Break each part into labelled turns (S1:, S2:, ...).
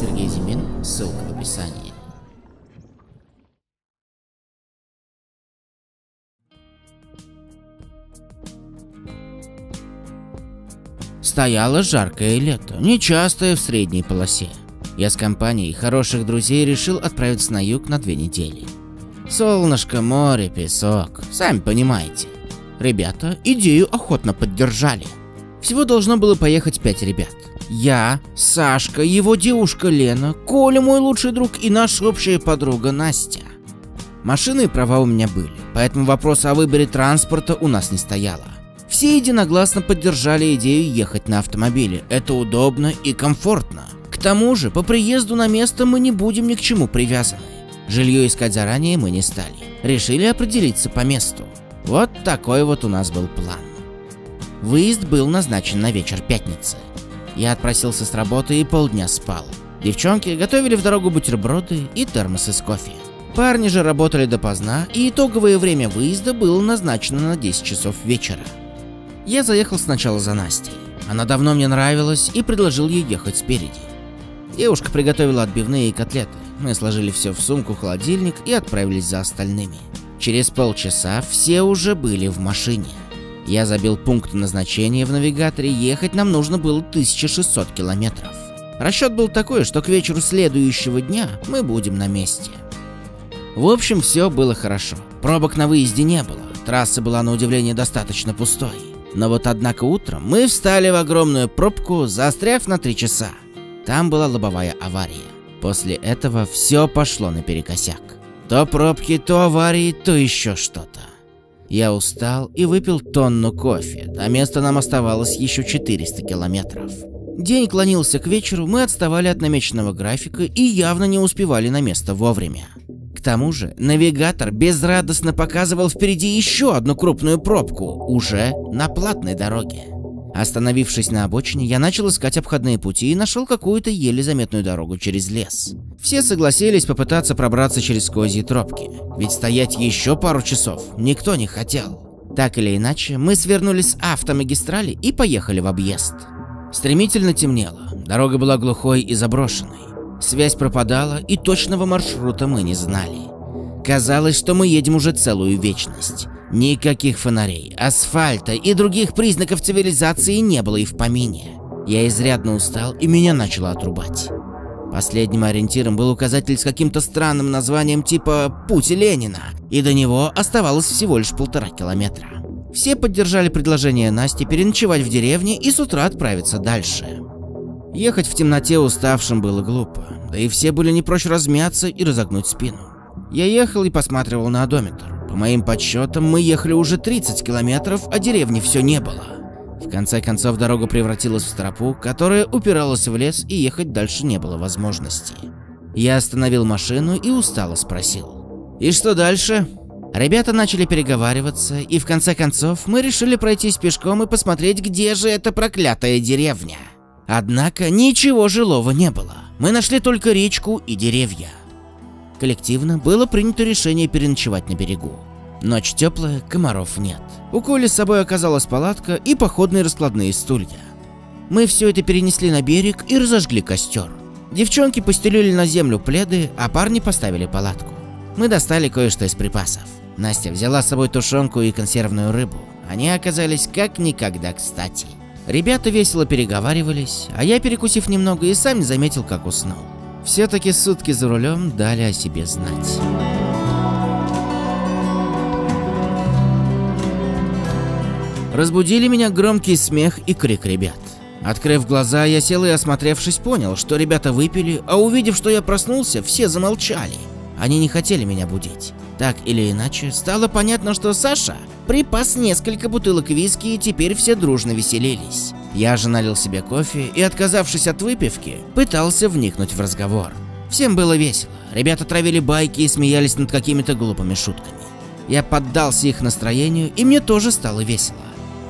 S1: Сергей Зимин. Ссылка в описании. Стояло жаркое лето, нечастое в средней полосе. Я с компанией хороших друзей решил отправиться на юг на две недели. Солнышко, море, песок, сами понимаете. Ребята идею охотно поддержали. Всего должно было поехать пять ребят. Я, Сашка, его девушка Лена, Коля мой лучший друг и наша общая подруга Настя. Машины и права у меня были, поэтому вопрос о выборе транспорта у нас не стояло. Все единогласно поддержали идею ехать на автомобиле. Это удобно и комфортно. К тому же, по приезду на место мы не будем ни к чему привязаны. Жилье искать заранее мы не стали. Решили определиться по месту. Вот такой вот у нас был план. Выезд был назначен на вечер пятницы. Я отпросился с работы и полдня спал. Девчонки готовили в дорогу бутерброды и термосы с кофе. Парни же работали допоздна, и итоговое время выезда было назначено на 10 часов вечера. Я заехал сначала за Настей. Она давно мне нравилась и предложил ей ехать спереди. Девушка приготовила отбивные и котлеты. Мы сложили все в сумку-холодильник и отправились за остальными. Через полчаса все уже были в машине. Я забил пункт назначения в навигаторе, ехать нам нужно было 1600 километров. Расчет был такой, что к вечеру следующего дня мы будем на месте. В общем, все было хорошо. Пробок на выезде не было. Трасса была на удивление достаточно пустой. Но вот однако утром мы встали в огромную пробку, застряв на три часа. Там была лобовая авария. После этого все пошло наперекосяк. То пробки, то аварии, то еще что-то. Я устал и выпил тонну кофе, до места нам оставалось еще 400 километров. День клонился к вечеру, мы отставали от намеченного графика и явно не успевали на место вовремя. К тому же, навигатор безрадостно показывал впереди еще одну крупную пробку, уже на платной дороге. Остановившись на обочине, я начал искать обходные пути и нашел какую-то еле заметную дорогу через лес. Все согласились попытаться пробраться через козьи тропки, ведь стоять еще пару часов никто не хотел. Так или иначе, мы свернули с автомагистрали и поехали в объезд. Стремительно темнело, дорога была глухой и заброшенной. Связь пропадала, и точного маршрута мы не знали. Казалось, что мы едем уже целую вечность. Никаких фонарей, асфальта и других признаков цивилизации не было и в помине. Я изрядно устал, и меня начало отрубать. Последним ориентиром был указатель с каким-то странным названием типа «Путь Ленина», и до него оставалось всего лишь полтора километра. Все поддержали предложение Насти переночевать в деревне и с утра отправиться дальше. Ехать в темноте уставшим было глупо, да и все были не прочь размяться и разогнуть спину. Я ехал и посматривал на одометр. По моим подсчетам, мы ехали уже 30 километров, а деревни все не было. В конце концов, дорога превратилась в тропу, которая упиралась в лес, и ехать дальше не было возможности. Я остановил машину и устало спросил. «И что дальше?» Ребята начали переговариваться, и в конце концов мы решили пройтись пешком и посмотреть, где же эта проклятая деревня. Однако ничего жилого не было. Мы нашли только речку и деревья. Коллективно было принято решение переночевать на берегу. Ночь теплая, комаров нет. У Коли с собой оказалась палатка и походные раскладные стулья. Мы все это перенесли на берег и разожгли костер. Девчонки постелили на землю пледы, а парни поставили палатку. Мы достали кое-что из припасов. Настя взяла с собой тушенку и консервную рыбу. Они оказались как никогда кстати. Ребята весело переговаривались, а я, перекусив немного, и сам не заметил, как уснул. Все-таки сутки за рулем дали о себе знать. Разбудили меня громкий смех и крик ребят. Открыв глаза, я сел и, осмотревшись, понял, что ребята выпили, а увидев, что я проснулся, все замолчали. Они не хотели меня будить. Так или иначе, стало понятно, что Саша припас несколько бутылок виски, и теперь все дружно веселились. Я же налил себе кофе и, отказавшись от выпивки, пытался вникнуть в разговор. Всем было весело, ребята травили байки и смеялись над какими-то глупыми шутками. Я поддался их настроению, и мне тоже стало весело.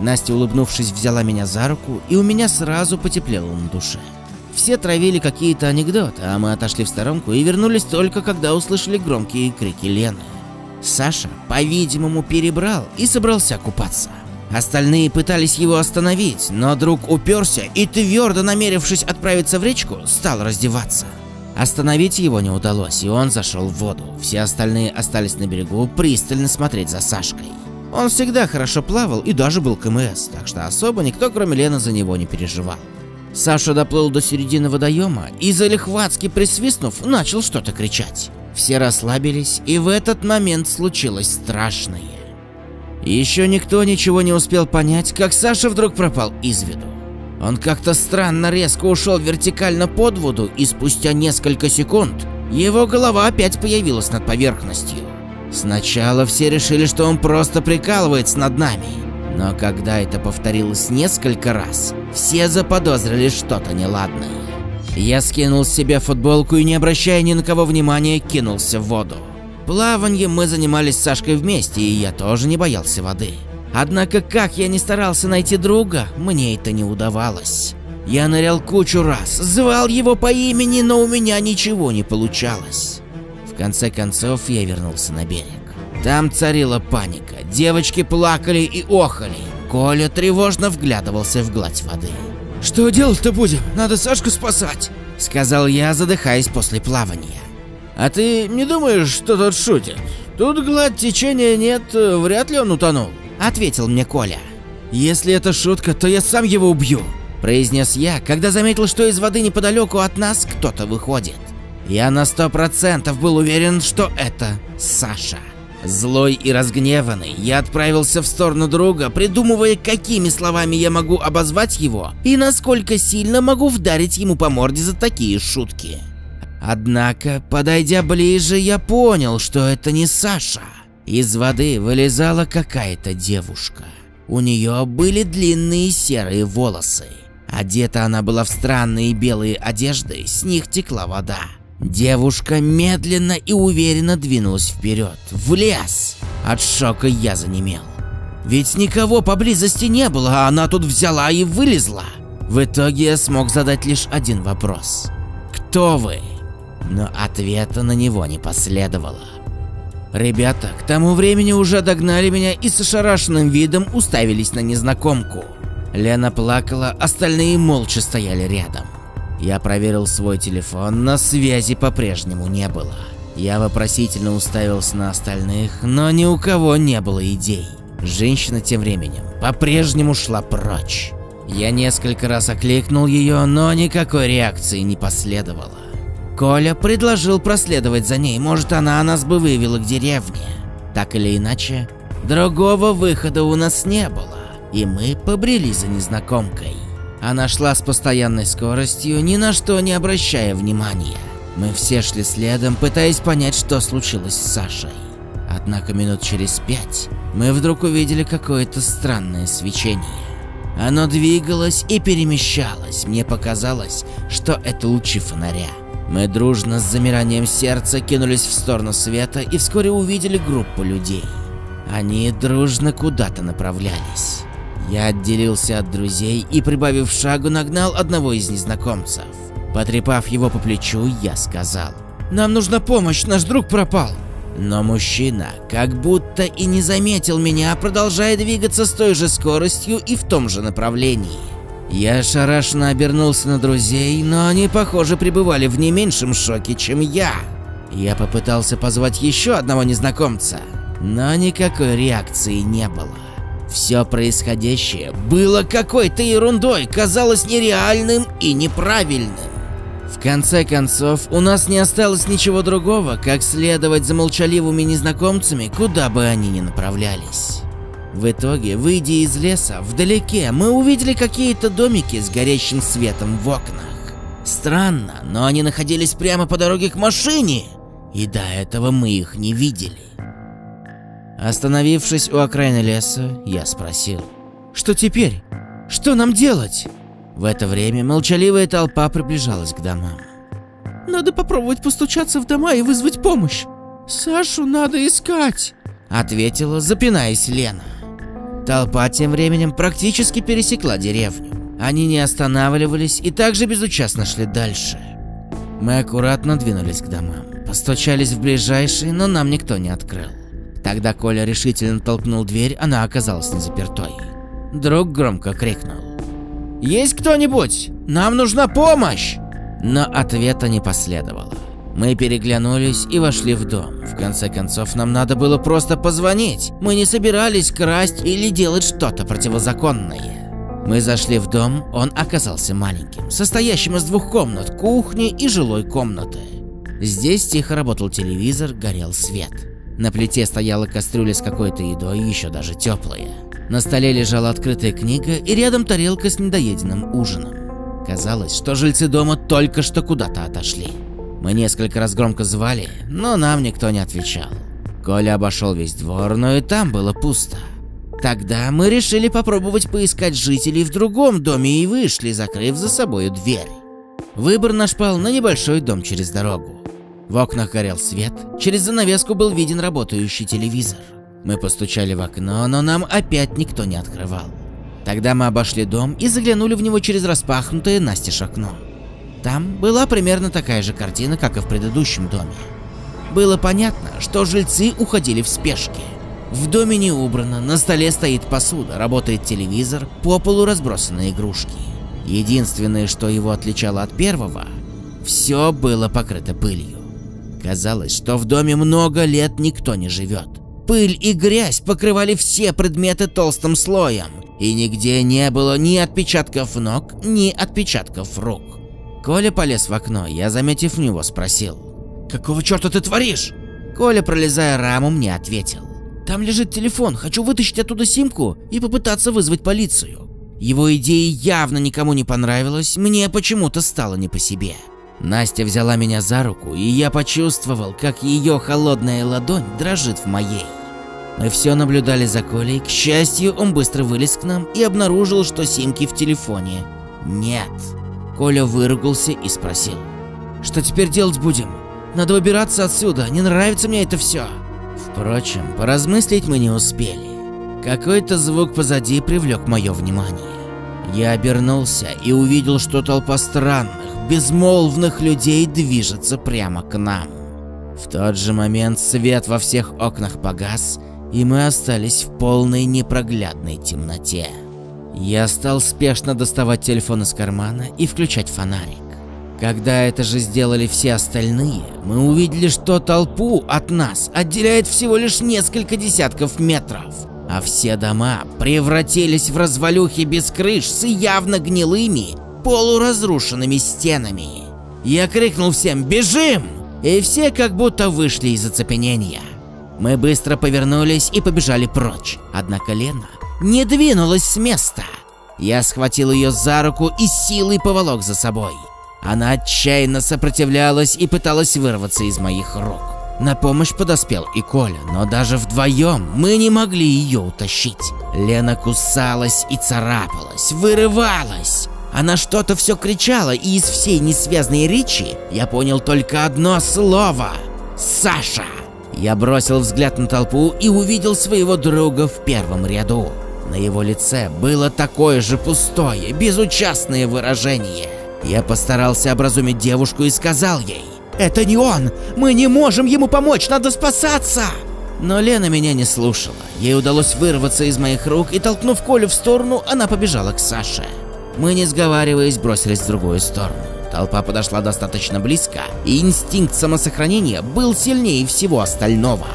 S1: Настя, улыбнувшись, взяла меня за руку, и у меня сразу потеплело на душе. Все травили какие-то анекдоты, а мы отошли в сторонку и вернулись только когда услышали громкие крики Лены. Саша, по-видимому, перебрал и собрался купаться. Остальные пытались его остановить, но друг уперся и, твердо намерившись отправиться в речку, стал раздеваться. Остановить его не удалось, и он зашел в воду. Все остальные остались на берегу пристально смотреть за Сашкой. Он всегда хорошо плавал и даже был КМС, так что особо никто, кроме Лены, за него не переживал. Саша доплыл до середины водоема и, залихватски присвистнув, начал что-то кричать. Все расслабились, и в этот момент случилось страшное. Еще никто ничего не успел понять, как Саша вдруг пропал из виду. Он как-то странно резко ушел вертикально под воду, и спустя несколько секунд его голова опять появилась над поверхностью. Сначала все решили, что он просто прикалывается над нами, но когда это повторилось несколько раз, все заподозрили что-то неладное. Я скинул с себя футболку и, не обращая ни на кого внимания, кинулся в воду. Плаванием мы занимались с Сашкой вместе, и я тоже не боялся воды. Однако, как я не старался найти друга, мне это не удавалось. Я нырял кучу раз, звал его по имени, но у меня ничего не получалось. В конце концов, я вернулся на берег. Там царила паника, девочки плакали и охали. Коля тревожно вглядывался в гладь воды.
S2: «Что делать-то будем? Надо Сашку спасать!»
S1: Сказал я, задыхаясь после плавания.
S2: «А ты не думаешь, что тут шутит? Тут гладь течения нет, вряд ли он утонул», —
S1: ответил мне Коля.
S2: «Если это шутка, то я сам его убью», —
S1: произнес я, когда заметил, что из воды неподалеку от нас кто-то выходит. Я на сто процентов был уверен, что это Саша. Злой и разгневанный, я отправился в сторону друга, придумывая, какими словами я могу обозвать его и насколько сильно могу вдарить ему по морде за такие шутки. Однако, подойдя ближе, я понял, что это не Саша. Из воды вылезала какая-то девушка. У нее были длинные серые волосы. Одета она была в странные белые одежды, с них текла вода. Девушка медленно и уверенно двинулась вперед, в лес. От шока я занемел. Ведь никого поблизости не было, а она тут взяла и вылезла. В итоге я смог задать лишь один вопрос. «Кто вы?» Но ответа на него не последовало. Ребята к тому времени уже догнали меня и с ошарашенным видом уставились на незнакомку. Лена плакала, остальные молча стояли рядом. Я проверил свой телефон, но связи по-прежнему не было. Я вопросительно уставился на остальных, но ни у кого не было идей. Женщина тем временем по-прежнему шла прочь. Я несколько раз окликнул ее, но никакой реакции не последовало. Коля предложил проследовать за ней, может она нас бы вывела к деревне. Так или иначе, другого выхода у нас не было, и мы побрели за незнакомкой. Она шла с постоянной скоростью, ни на что не обращая внимания. Мы все шли следом, пытаясь понять, что случилось с Сашей. Однако минут через пять мы вдруг увидели какое-то странное свечение. Оно двигалось и перемещалось, мне показалось, что это лучи фонаря. Мы дружно с замиранием сердца кинулись в сторону света и вскоре увидели группу людей. Они дружно куда-то направлялись. Я отделился от друзей и, прибавив шагу, нагнал одного из незнакомцев. Потрепав его по плечу, я сказал.
S2: «Нам нужна помощь, наш друг пропал».
S1: Но мужчина как будто и не заметил меня, продолжая двигаться с той же скоростью и в том же направлении. Я ошарашенно обернулся на друзей, но они, похоже, пребывали в не меньшем шоке, чем я. Я попытался позвать еще одного незнакомца, но никакой реакции не было. Все происходящее было какой-то ерундой, казалось нереальным и неправильным. В конце концов, у нас не осталось ничего другого, как следовать за молчаливыми незнакомцами, куда бы они ни направлялись. В итоге, выйдя из леса, вдалеке мы увидели какие-то домики с горящим светом в окнах. Странно, но они находились прямо по дороге к машине, и до этого мы их не видели. Остановившись у окраины леса, я спросил.
S2: «Что теперь? Что нам делать?»
S1: В это время молчаливая толпа приближалась к домам.
S2: «Надо попробовать постучаться в дома и вызвать помощь. Сашу надо искать», —
S1: ответила, запинаясь Лена. Толпа тем временем практически пересекла деревню. Они не останавливались и также безучастно шли дальше. Мы аккуратно двинулись к домам, постучались в ближайшие, но нам никто не открыл. Тогда Коля решительно толкнул дверь, она оказалась не запертой. Друг громко крикнул.
S2: «Есть кто-нибудь? Нам нужна помощь!»
S1: Но ответа не последовало. Мы переглянулись и вошли в дом. В конце концов, нам надо было просто позвонить. Мы не собирались красть или делать что-то противозаконное. Мы зашли в дом, он оказался маленьким, состоящим из двух комнат, кухни и жилой комнаты. Здесь тихо работал телевизор, горел свет. На плите стояла кастрюля с какой-то едой, еще даже теплая. На столе лежала открытая книга и рядом тарелка с недоеденным ужином. Казалось, что жильцы дома только что куда-то отошли. Мы несколько раз громко звали, но нам никто не отвечал. Коля обошел весь двор, но и там было пусто. Тогда мы решили попробовать поискать жителей в другом доме и вышли, закрыв за собой дверь. Выбор наш пал на небольшой дом через дорогу. В окнах горел свет, через занавеску был виден работающий телевизор. Мы постучали в окно, но нам опять никто не открывал. Тогда мы обошли дом и заглянули в него через распахнутое настежь окно. Там была примерно такая же картина, как и в предыдущем доме. Было понятно, что жильцы уходили в спешке. В доме не убрано, на столе стоит посуда, работает телевизор, по полу разбросаны игрушки. Единственное, что его отличало от первого, все было покрыто пылью. Казалось, что в доме много лет никто не живет. Пыль и грязь покрывали все предметы толстым слоем, и нигде не было ни отпечатков ног, ни отпечатков рук. Коля полез в окно, я, заметив него, спросил.
S2: «Какого черта ты творишь?»
S1: Коля, пролезая раму, мне ответил.
S2: «Там лежит телефон, хочу вытащить оттуда симку и попытаться вызвать полицию».
S1: Его идея явно никому не понравилась, мне почему-то стало не по себе. Настя взяла меня за руку, и я почувствовал, как ее холодная ладонь дрожит в моей. Мы все наблюдали за Колей, к счастью, он быстро вылез к нам и обнаружил, что симки в телефоне нет. Коля выругался и спросил.
S2: «Что теперь делать будем? Надо выбираться отсюда, не нравится мне это все.
S1: Впрочем, поразмыслить мы не успели. Какой-то звук позади привлек мое внимание. Я обернулся и увидел, что толпа странных, безмолвных людей движется прямо к нам. В тот же момент свет во всех окнах погас, и мы остались в полной непроглядной темноте. Я стал спешно доставать телефон из кармана и включать фонарик. Когда это же сделали все остальные, мы увидели, что толпу от нас отделяет всего лишь несколько десятков метров, а все дома превратились в развалюхи без крыш с явно гнилыми полуразрушенными стенами. Я крикнул всем «Бежим!» и все как будто вышли из оцепенения. Мы быстро повернулись и побежали прочь, однако Лена не двинулась с места. Я схватил ее за руку и силой поволок за собой. Она отчаянно сопротивлялась и пыталась вырваться из моих рук. На помощь подоспел и Коля, но даже вдвоем мы не могли ее утащить. Лена кусалась и царапалась, вырывалась. Она что-то все кричала, и из всей несвязной речи я понял только одно слово – Саша. Я бросил взгляд на толпу и увидел своего друга в первом ряду. На его лице было такое же пустое, безучастное выражение. Я постарался образумить девушку и сказал ей
S2: «Это не он! Мы не можем ему помочь, надо спасаться!»
S1: Но Лена меня не слушала. Ей удалось вырваться из моих рук, и толкнув Колю в сторону, она побежала к Саше. Мы, не сговариваясь, бросились в другую сторону. Толпа подошла достаточно близко, и инстинкт самосохранения был сильнее всего остального.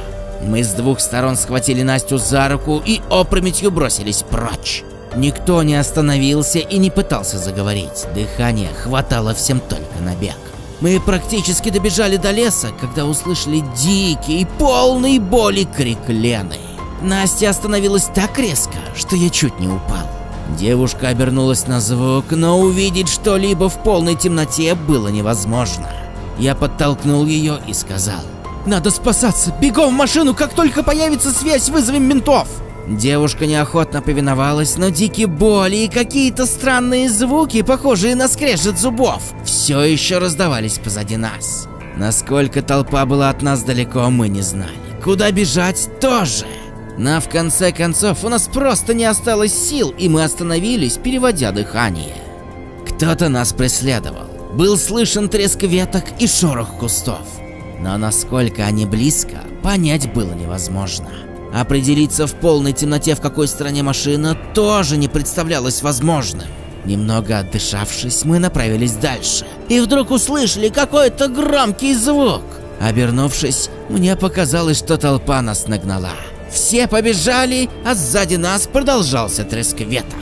S1: Мы с двух сторон схватили Настю за руку и опрометью бросились прочь. Никто не остановился и не пытался заговорить, дыхание хватало всем только на бег. Мы практически добежали до леса, когда услышали дикий, полный боли крик Лены. Настя остановилась так резко, что я чуть не упал. Девушка обернулась на звук, но увидеть что-либо в полной темноте было невозможно. Я подтолкнул ее и сказал.
S2: «Надо спасаться! Бегом в машину, как только появится связь, вызовем ментов!»
S1: Девушка неохотно повиновалась, но дикие боли и какие-то странные звуки, похожие на скрежет зубов, все еще раздавались позади нас. Насколько толпа была от нас далеко, мы не знали. Куда бежать тоже. Но в конце концов у нас просто не осталось сил, и мы остановились, переводя дыхание. Кто-то нас преследовал. Был слышен треск веток и шорох кустов. Но насколько они близко, понять было невозможно. Определиться в полной темноте, в какой стороне машина, тоже не представлялось возможным. Немного отдышавшись, мы направились дальше. И вдруг услышали какой-то громкий звук. Обернувшись, мне показалось, что толпа нас нагнала. Все побежали, а сзади нас продолжался треск веток.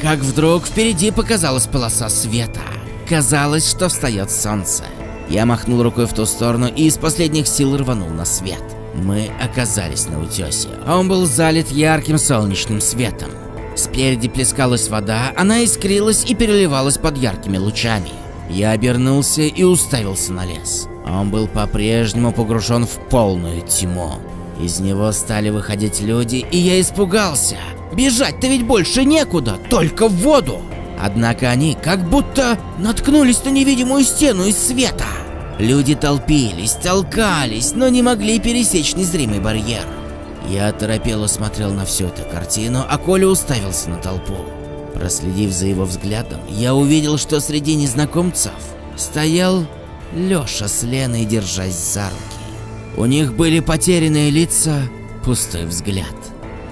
S1: Как вдруг впереди показалась полоса света. Казалось, что встает солнце. Я махнул рукой в ту сторону и из последних сил рванул на свет. Мы оказались на утесе. Он был залит ярким солнечным светом. Спереди плескалась вода, она искрилась и переливалась под яркими лучами. Я обернулся и уставился на лес. Он был по-прежнему погружен в полную тьму. Из него стали выходить люди, и я испугался. Бежать-то ведь больше некуда, только в воду. Однако они как будто наткнулись на невидимую стену из света. Люди толпились, толкались, но не могли пересечь незримый барьер. Я оторопело смотрел на всю эту картину, а Коля уставился на толпу. Проследив за его взглядом, я увидел, что среди незнакомцев стоял Лёша с Леной, держась за руки. У них были потерянные лица, пустой взгляд.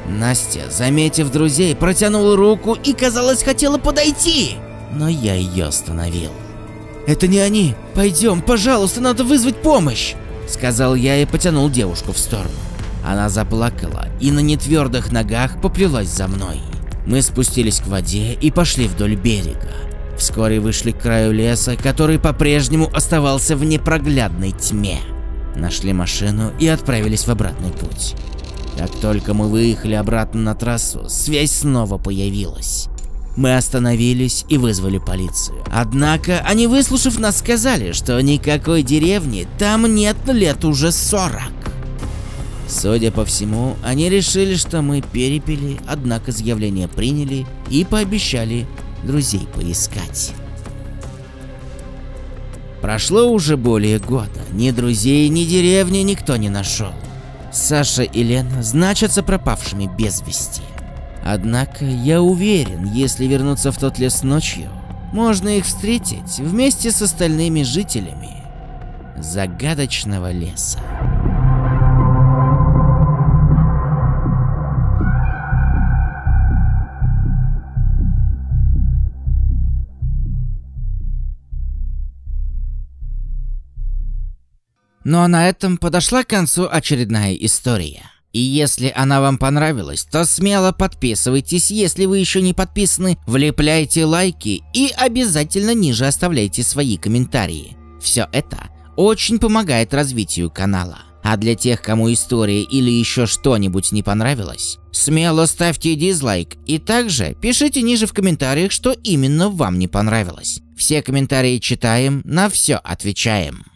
S1: Настя, заметив друзей, протянула руку и, казалось, хотела подойти, но я ее остановил. «Это не они! Пойдем, пожалуйста, надо вызвать помощь!» Сказал я и потянул девушку в сторону. Она заплакала и на нетвердых ногах поплелась за мной. Мы спустились к воде и пошли вдоль берега. Вскоре вышли к краю леса, который по-прежнему оставался в непроглядной тьме. Нашли машину и отправились в обратный путь. Как только мы выехали обратно на трассу, связь снова появилась. Мы остановились и вызвали полицию. Однако они, выслушав нас, сказали, что никакой деревни там нет лет уже 40. Судя по всему, они решили, что мы перепили, однако заявление приняли и пообещали друзей поискать. Прошло уже более года, ни друзей, ни деревни никто не нашел. Саша и Лена значатся пропавшими без вести. Однако я уверен, если вернуться в тот лес ночью, можно их встретить вместе с остальными жителями загадочного леса. Ну а на этом подошла к концу очередная история. И если она вам понравилась, то смело подписывайтесь, если вы еще не подписаны, влепляйте лайки и обязательно ниже оставляйте свои комментарии. Все это очень помогает развитию канала. А для тех, кому история или еще что-нибудь не понравилось, смело ставьте дизлайк и также пишите ниже в комментариях, что именно вам не понравилось. Все комментарии читаем, на все отвечаем.